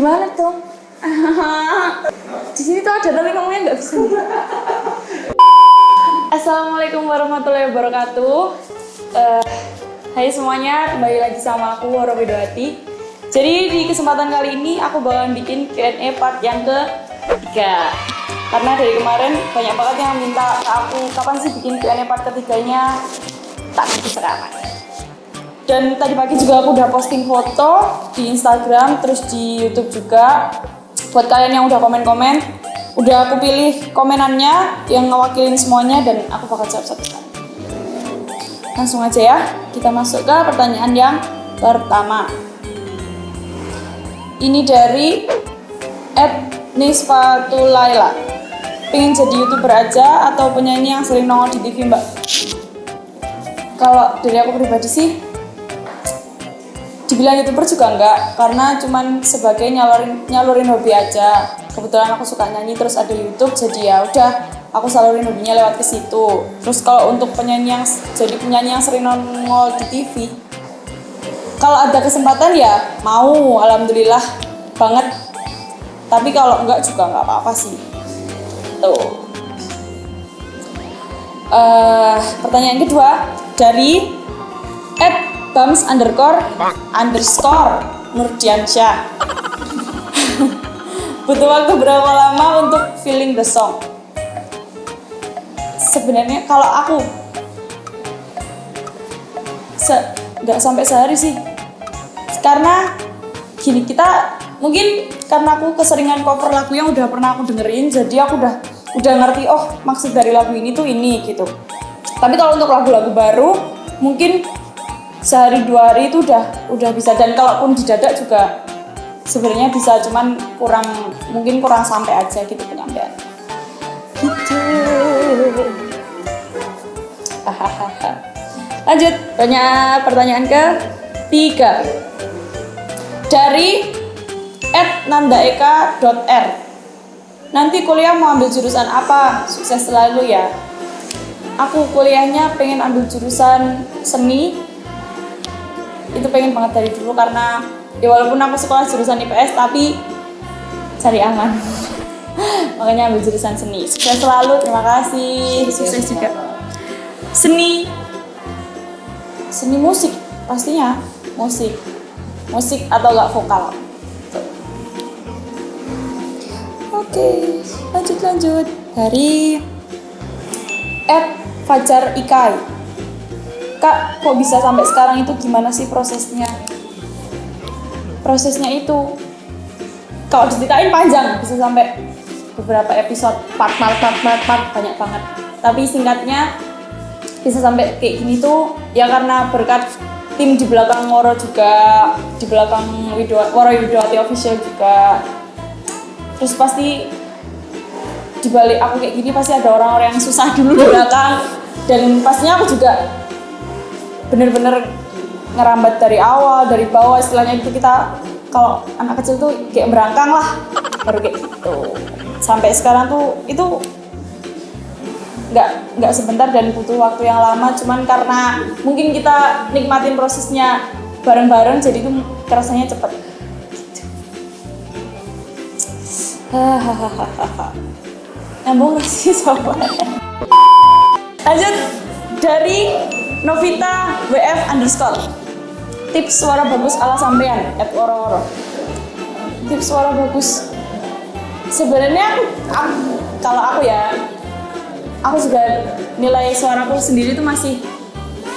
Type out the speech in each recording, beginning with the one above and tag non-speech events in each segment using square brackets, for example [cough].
Gimana tuh? Di sini tuh ada tapi ngomongnya nggak bisa. Assalamualaikum warahmatullahi wabarakatuh. Eh, hai semuanya, kembali lagi sama aku Waro Widowati. Jadi di kesempatan kali ini aku bakalan bikin Q&A part yang ketiga. Karena dari kemarin banyak banget yang minta ke aku kapan sih bikin Q&A part ketiganya. Tak sekarang. Dan tadi pagi juga aku udah posting foto di Instagram, terus di YouTube juga. Buat kalian yang udah komen-komen, udah aku pilih komenannya yang ngewakilin semuanya dan aku bakal jawab satu satu. Langsung aja ya, kita masuk ke pertanyaan yang pertama. Ini dari Ed Nisfatulaila. Pengen jadi youtuber aja atau penyanyi yang sering nongol di TV mbak? Kalau dari aku pribadi sih, dibilang youtuber juga enggak karena cuman sebagai nyalurin nyalurin hobi aja. Kebetulan aku suka nyanyi terus ada YouTube jadi ya udah aku salurin hobinya lewat ke situ. Terus kalau untuk penyanyi yang jadi penyanyi yang sering nongol di TV kalau ada kesempatan ya mau alhamdulillah banget. Tapi kalau enggak juga enggak apa-apa sih. Tuh. Eh, pertanyaan kedua dari Bams underscore underscore Nurdiansyah. [laughs] Butuh waktu berapa lama untuk feeling the song? Sebenarnya kalau aku se nggak sampai sehari sih, karena gini kita mungkin karena aku keseringan cover lagu yang udah pernah aku dengerin, jadi aku udah udah ngerti oh maksud dari lagu ini tuh ini gitu. Tapi kalau untuk lagu-lagu baru mungkin sehari dua hari itu udah udah bisa. Dan kalaupun didadak juga sebenarnya bisa cuman kurang mungkin kurang sampai aja gitu penyampaian gitu. Hahaha. lanjut banyak pertanyaan ke tiga. Dari @nandaeka.r nanti kuliah mau ambil jurusan apa? Sukses selalu ya. Aku kuliahnya pengen ambil jurusan seni itu pengen banget dari dulu karena ya walaupun aku sekolah jurusan IPS tapi cari aman. [laughs] Makanya ambil jurusan seni. Sukses selalu terima kasih. Sukses juga. Seni. Seni musik pastinya. Musik. Musik atau enggak vokal. Oke lanjut lanjut. Dari Ed Fajar Ikai Kak, kok bisa sampai sekarang itu gimana sih prosesnya? Prosesnya itu kalau diceritain panjang, bisa sampai beberapa episode part part part part, part banyak banget. Tapi singkatnya bisa sampai kayak gini tuh ya karena berkat tim di belakang Woro juga, di belakang Widow, Woro Widowati official juga. Terus pasti di balik aku kayak gini pasti ada orang-orang yang susah dulu di belakang dan pastinya aku juga bener-bener ngerambat dari awal dari bawah istilahnya itu kita kalau anak kecil tuh kayak merangkang lah. Baru kayak gitu. Sampai sekarang tuh itu nggak nggak sebentar dan butuh waktu yang lama. Cuman karena mungkin kita nikmatin prosesnya bareng-bareng jadi tuh kerasanya cepet. Hahaha nyambung gak sih sobat? Lanjut. Dari Novita WF underscore. Tips suara bagus ala sampean at woro-woro. Tips suara bagus. Sebenarnya kalau aku ya aku juga nilai suaraku sendiri tuh masih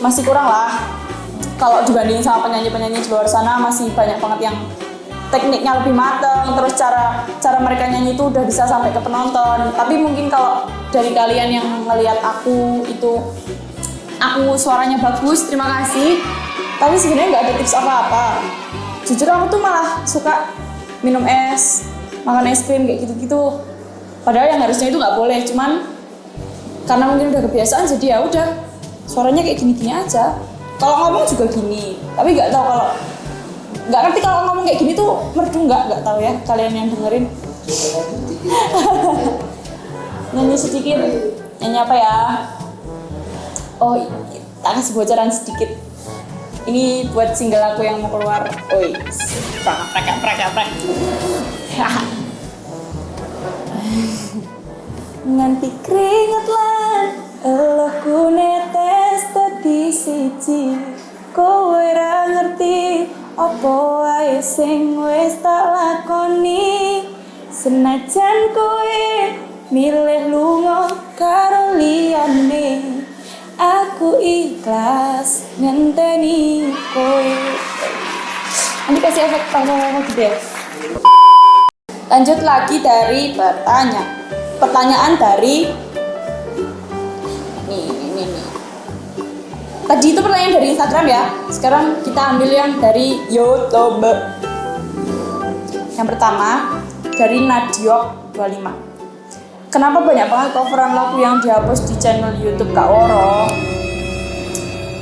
masih kurang lah. Kalau dibandingin sama penyanyi-penyanyi di luar sana masih banyak banget yang tekniknya lebih mateng terus cara cara mereka nyanyi itu udah bisa sampai ke penonton. Tapi mungkin kalau dari kalian yang ngelihat aku itu aku suaranya bagus terima kasih. Tapi sebenarnya nggak ada tips apa-apa. Jujur aku tuh malah suka minum es makan es krim kayak gitu-gitu. Padahal yang harusnya itu nggak boleh cuman karena mungkin udah kebiasaan jadi ya udah suaranya kayak gini-gini aja. Kalau ngomong juga gini tapi nggak tahu kalau nggak ngerti kalau ngomong kayak gini tuh merdu nggak? Nggak tahu ya kalian yang dengerin. [laughs] Nyanyi sedikit nyanyi apa ya oh tak kasih bocoran sedikit ini buat single aku yang mau keluar. Oi, prak prak prak prak. [laughs] Nganti keringet lan ku netes tadi siji Kowe ra ngerti apa wae sing wis tak lakoni Senajan kowe milih lunga karo Aku ikhlas ngenteni kowe. Nanti kasih efek tawa gitu ya. Lanjut lagi dari pertanyaan pertanyaan dari nih ini nih tadi itu pertanyaan dari Instagram ya. Sekarang kita ambil yang dari YouTube. Yang pertama dari Nadiok 25 kenapa banyak banget coveran lagu yang dihapus di channel YouTube Kak Woro?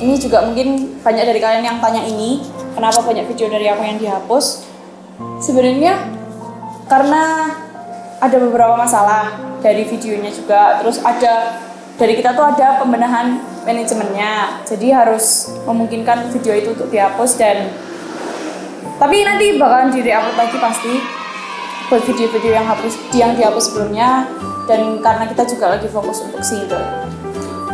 Ini juga mungkin banyak dari kalian yang tanya ini kenapa banyak video dari aku yang dihapus? Sebenarnya karena ada beberapa masalah dari videonya juga. Terus ada dari kita tuh ada pembenahan manajemennya. Jadi harus memungkinkan video itu untuk dihapus dan tapi nanti bakalan di upload lagi pasti video-video yang hapus yang dihapus sebelumnya dan karena kita juga lagi fokus untuk single.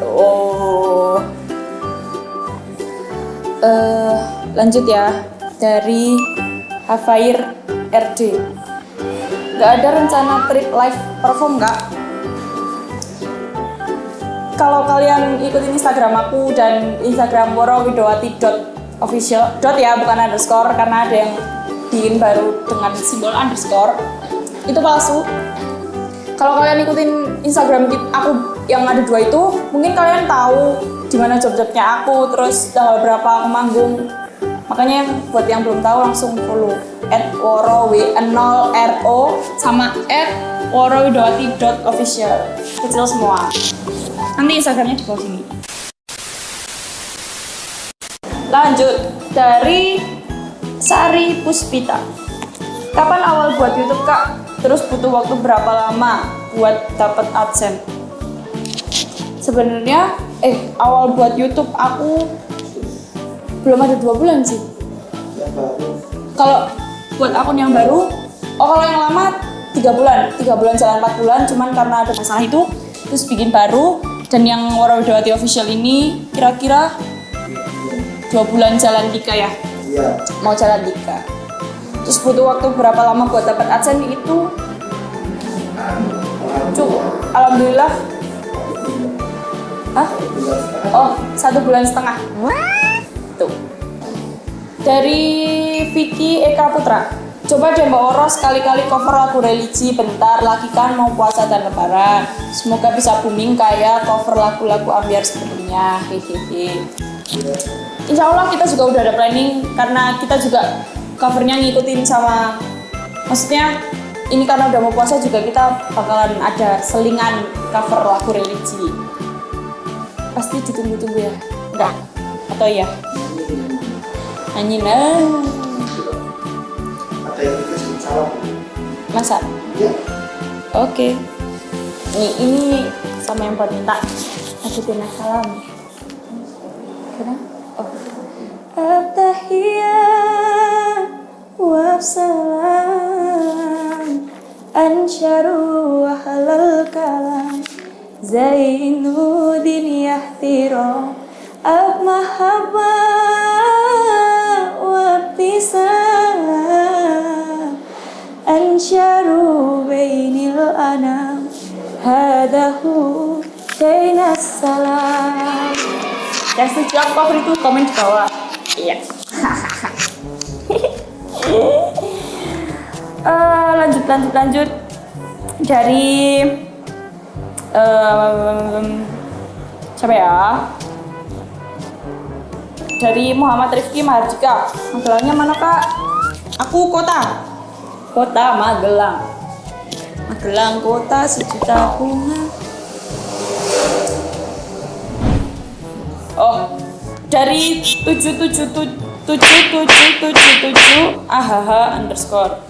Oh. Uh, lanjut ya. Dari Hafair RD nggak ada rencana trip live perform nggak? Kalau kalian ikutin Instagram aku dan Instagram Widowati dot official dot ya bukan underscore karena ada yang bikin baru dengan simbol underscore itu palsu. Kalau kalian ikutin Instagram aku yang ada dua itu mungkin kalian tahu di mana job-jobnya aku terus tanggal berapa aku manggung. Makanya buat yang belum tahu langsung follow at woro w 0 ro sama at worowidowati kecil semua. Nanti instagramnya di bawah sini. Lanjut dari Sari Puspita. Kapan awal buat YouTube kak? Terus butuh waktu berapa lama buat dapat adsense? Sebenarnya eh awal buat YouTube aku belum ada dua bulan sih. Kalau buat akun yang baru oh kalau yang lama tiga bulan. Tiga bulan jalan empat bulan cuman karena ada masalah itu terus bikin baru. Dan yang Warawidawati official ini kira-kira dua bulan jalan tiga ya iya. mau jalan tiga terus butuh waktu berapa lama buat dapat adsense itu cukup alhamdulillah Hah? Oh, satu bulan setengah. Tuh. Dari Vicky Eka Putra. Coba deh Mbak Oro sekali-kali cover lagu religi bentar lagi kan mau puasa dan lebaran. Semoga bisa booming kayak cover lagu-lagu ambiar sebelumnya. Hehehe. Insya Allah kita juga udah ada planning karena kita juga covernya ngikutin sama maksudnya ini karena udah mau puasa juga kita bakalan ada selingan cover lagu religi. Pasti ditunggu-tunggu ya? Enggak? Atau iya? Nyanyi nah masa? Ya. oke. Okay. ini ini sama yang buat minta. Aku salam. Kenapa At-tahiyat wa salam. Ansharu wa halal kalam. Zainuddin yahtiro. Ab mahabbah wa ibtisam ansharu bainil anam. Hadahu setuju cover itu komen di bawah. Iya uh, [laughs] lanjut lanjut lanjut. Dari um, siapa ya? Dari Muhammad Rifki Mahardika. Magelangnya mana kak? Aku kota. Kota Magelang. Magelang kota sejuta bunga. Oh dari tujuh tujuh tujuh tujuh tujuh tujuh tujuh ahaha underscore.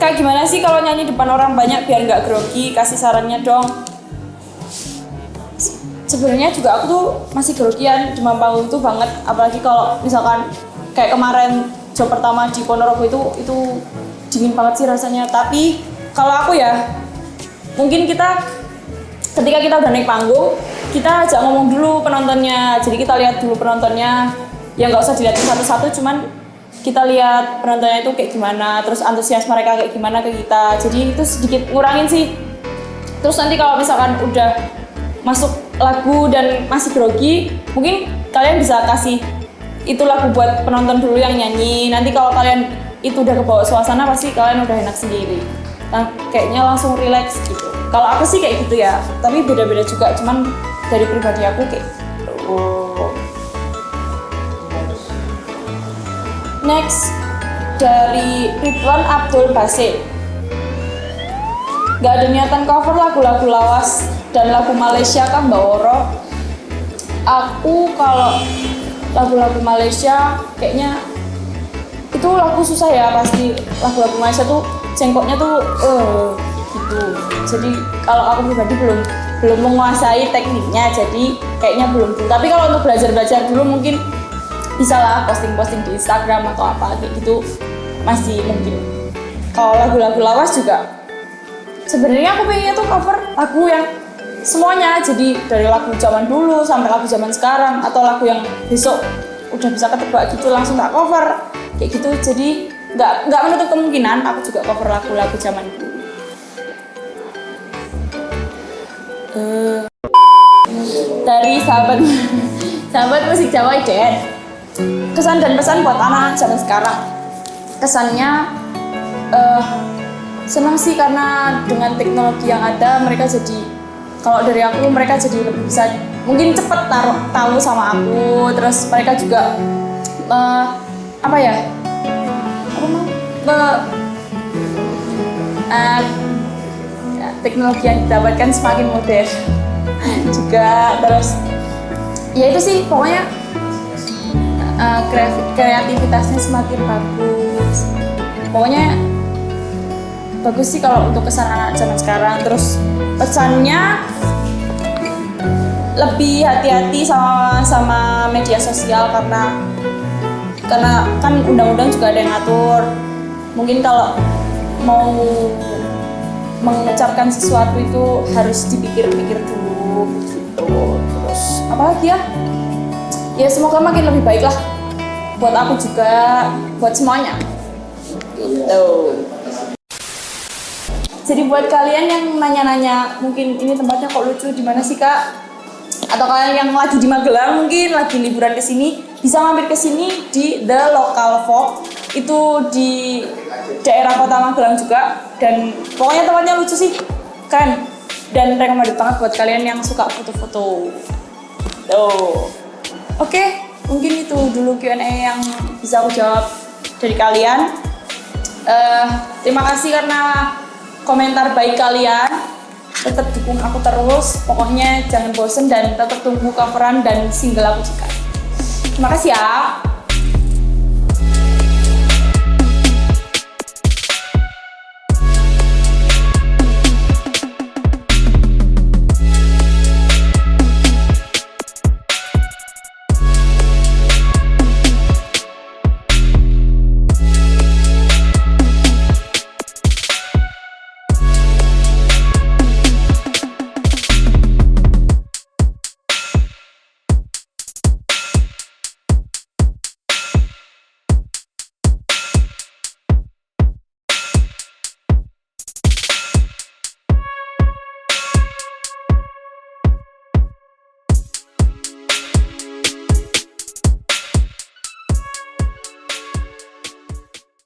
Kak gimana sih kalau nyanyi depan orang banyak biar nggak grogi? Kasih sarannya dong. sebenarnya juga aku tuh masih grogian demam panggung tuh banget. Apalagi kalau misalkan kayak kemarin job pertama di Ponorogo itu itu dingin banget sih rasanya. Tapi kalau aku ya mungkin kita ketika kita udah naik panggung kita ajak ngomong dulu penontonnya. Jadi kita lihat dulu penontonnya ya nggak usah dilihat satu-satu cuman kita lihat penontonnya itu kayak gimana terus antusias mereka kayak gimana ke kita. Jadi itu sedikit ngurangin sih. Terus nanti kalau misalkan udah masuk lagu dan masih grogi mungkin kalian bisa kasih itu lagu buat penonton dulu yang nyanyi. Nanti kalau kalian itu udah kebawa suasana pasti kalian udah enak sendiri. Nah kayaknya langsung relax gitu. Kalau aku sih kayak gitu ya tapi beda-beda juga. Cuman dari pribadi aku kayak gitu. Next dari Ridwan Abdul Basit. Gak ada niatan cover lagu-lagu lawas dan lagu Malaysia kan Mbak Woro? Aku kalau lagu-lagu Malaysia kayaknya itu lagu susah ya pasti lagu-lagu Malaysia tuh cengkoknya tuh eh gitu. Jadi kalau aku pribadi belum belum menguasai tekniknya jadi kayaknya belum. Tapi kalau untuk belajar-belajar dulu mungkin bisa lah posting-posting di Instagram atau apa kayak gitu. Masih mungkin. Kalau lagu-lagu lawas juga sebenarnya aku pengennya tuh cover lagu yang semuanya. Jadi dari lagu zaman dulu sampai lagu zaman sekarang atau lagu yang besok udah bisa ketebak gitu langsung tak cover. Kayak gitu. Jadi nggak nggak menutup kemungkinan aku juga cover lagu-lagu zaman dulu. Eh, dari sahabat [laughs] sahabat musik Jawa Iden kesan dan pesan buat anak zaman sekarang. Kesannya eh senang sih karena dengan teknologi yang ada mereka jadi kalau dari aku mereka jadi lebih bisa mungkin cepet taruh tahu sama aku. Terus mereka juga eh, apa ya? Apa mau eh, ya, teknologi yang didapatkan semakin modern. [laughs] Juga terus ya itu sih pokoknya kreatif- kreativitasnya semakin bagus. Pokoknya bagus sih kalau untuk kesan anak zaman sekarang. Terus pesannya lebih hati-hati sama sama media sosial karena karena kan undang-undang juga ada yang ngatur. Mungkin kalau mau mengucapkan sesuatu itu harus dipikir-pikir dulu gitu. Terus apalagi ya ya semoga makin lebih baik lah buat aku juga buat semuanya. Gitu. Jadi buat kalian yang nanya-nanya mungkin ini tempatnya kok lucu di mana sih kak? Atau kalian yang lagi di Magelang mungkin lagi liburan ke sini bisa mampir ke sini di The Local Folk itu di daerah kota Magelang juga. Dan pokoknya tempatnya lucu sih. Keren. Dan recommended banget buat kalian yang suka foto-foto. Tuh oke mungkin itu dulu Q&A yang bisa aku jawab dari kalian. Eh, terima kasih karena komentar baik kalian. Tetap dukung aku terus. Pokoknya jangan bosen dan tetap tunggu coveran dan single aku juga. Terima kasih ya